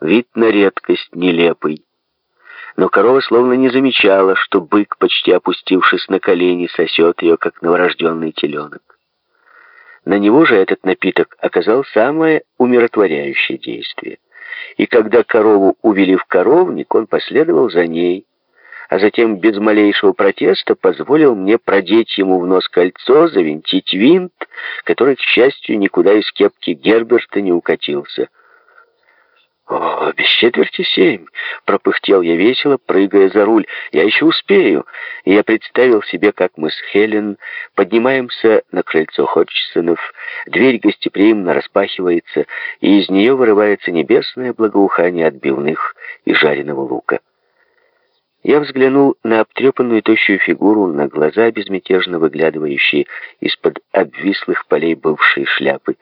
Вид на редкость нелепый. Но корова словно не замечала, что бык, почти опустившись на колени, сосет ее, как новорожденный теленок. На него же этот напиток оказал самое умиротворяющее действие. И когда корову увели в коровник, он последовал за ней, а затем без малейшего протеста позволил мне продеть ему в нос кольцо, завинтить винт, который, к счастью, никуда из кепки Герберта не укатился. «О, без четверти семь!» — пропыхтел я весело, прыгая за руль. «Я еще успею!» И я представил себе, как мы с Хелен поднимаемся на крыльцо Ходжсонов, дверь гостеприимно распахивается, и из нее вырывается небесное благоухание отбивных и жареного лука. Я взглянул на обтрепанную тощую фигуру, на глаза, безмятежно выглядывающие из-под обвислых полей бывшей шляпы.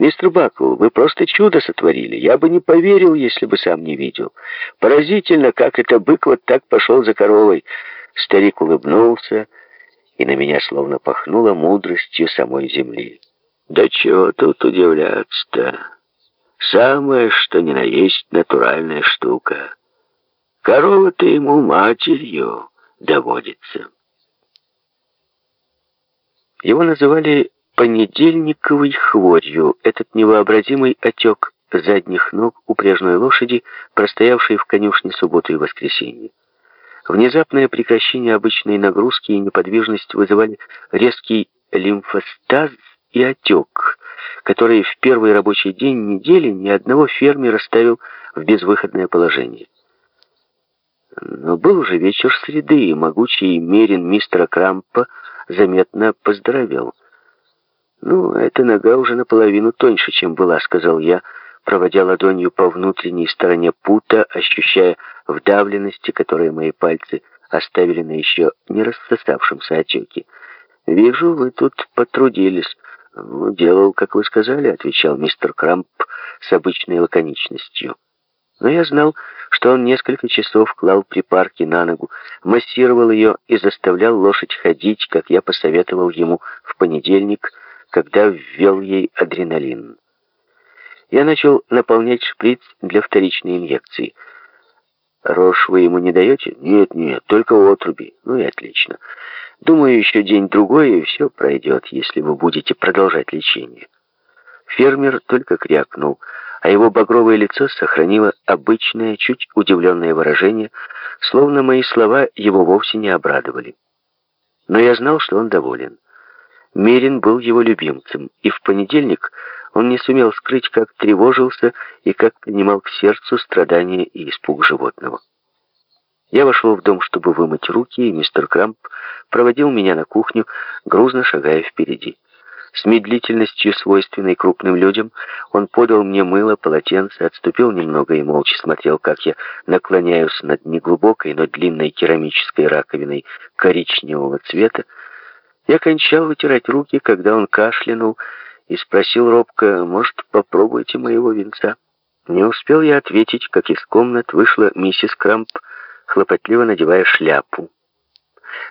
«Мистер Бакл, вы просто чудо сотворили. Я бы не поверил, если бы сам не видел. Поразительно, как это бык вот так пошел за коровой». Старик улыбнулся, и на меня словно пахнуло мудростью самой земли. «Да чего тут удивляться-то? Самое, что ни на есть натуральная штука». Корова-то ему матерью доводится. Его называли понедельниковой хворью, этот невообразимый отек задних ног упряжной лошади, простоявшей в конюшне субботу и воскресенье. Внезапное прекращение обычной нагрузки и неподвижность вызывали резкий лимфостаз и отек, который в первый рабочий день недели ни одного фермера ставил в безвыходное положение. Но был уже вечер среды, и могучий мерин мистера Крампа заметно поздоровел. «Ну, эта нога уже наполовину тоньше, чем была», — сказал я, проводя ладонью по внутренней стороне пута, ощущая вдавленности, которые мои пальцы оставили на еще не рассосавшемся отеке. «Вижу, вы тут потрудились». «Ну, делал, как вы сказали», — отвечал мистер Крамп с обычной лаконичностью. Но я знал, что он несколько часов клал припарки на ногу, массировал ее и заставлял лошадь ходить, как я посоветовал ему в понедельник, когда ввел ей адреналин. Я начал наполнять шприц для вторичной инъекции. «Рожь вы ему не даете?» «Нет, нет, только отруби». «Ну и отлично. Думаю, еще день-другой, и все пройдет, если вы будете продолжать лечение». Фермер только крякнул — а его багровое лицо сохранило обычное, чуть удивленное выражение, словно мои слова его вовсе не обрадовали. Но я знал, что он доволен. Мерин был его любимцем, и в понедельник он не сумел скрыть, как тревожился и как принимал к сердцу страдания и испуг животного. Я вошел в дом, чтобы вымыть руки, и мистер Крамп проводил меня на кухню, грузно шагая впереди. С медлительностью, свойственной крупным людям, он подал мне мыло, полотенце, отступил немного и молча смотрел, как я наклоняюсь над неглубокой, но длинной керамической раковиной коричневого цвета. Я кончал вытирать руки, когда он кашлянул и спросил робко, «Может, попробуйте моего венца?» Не успел я ответить, как из комнат вышла миссис Крамп, хлопотливо надевая шляпу.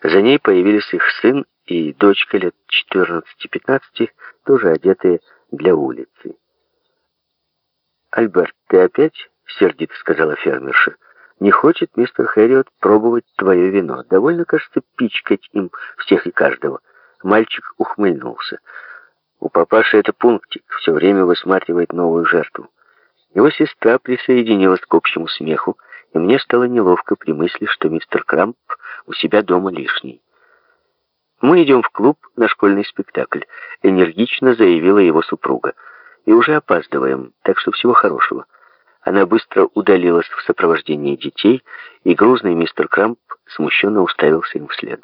За ней появились их сын и дочка лет 14-15, тоже одетые для улицы. «Альберт, ты опять?» — сердито сказала фермерша. «Не хочет мистер Хэриот пробовать твое вино. Довольно, кажется, пичкать им всех и каждого». Мальчик ухмыльнулся. У папаши это пунктик, все время высматривает новую жертву. Его сестра присоединилась к общему смеху, и мне стало неловко при мысли, что мистер Крамп у себя дома лишний. «Мы идем в клуб на школьный спектакль», — энергично заявила его супруга. «И уже опаздываем, так что всего хорошего». Она быстро удалилась в сопровождении детей, и грузный мистер Крамп смущенно уставился им вслед.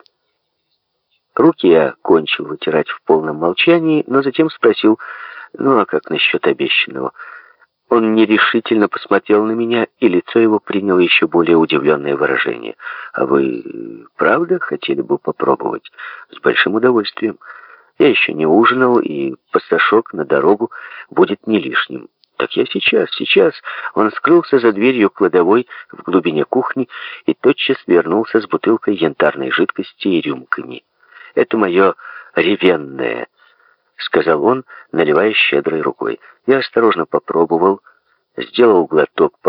Руки я кончил вытирать в полном молчании, но затем спросил, ну а как насчет обещанного? Он нерешительно посмотрел на меня, и лицо его приняло еще более удивленное выражение. «А вы правда хотели бы попробовать?» «С большим удовольствием. Я еще не ужинал, и пасташок на дорогу будет не лишним». «Так я сейчас, сейчас!» Он скрылся за дверью кладовой в глубине кухни и тотчас вернулся с бутылкой янтарной жидкости и рюмками. «Это мое ревенное». — сказал он, наливая щедрой рукой. Я осторожно попробовал, сделал глоток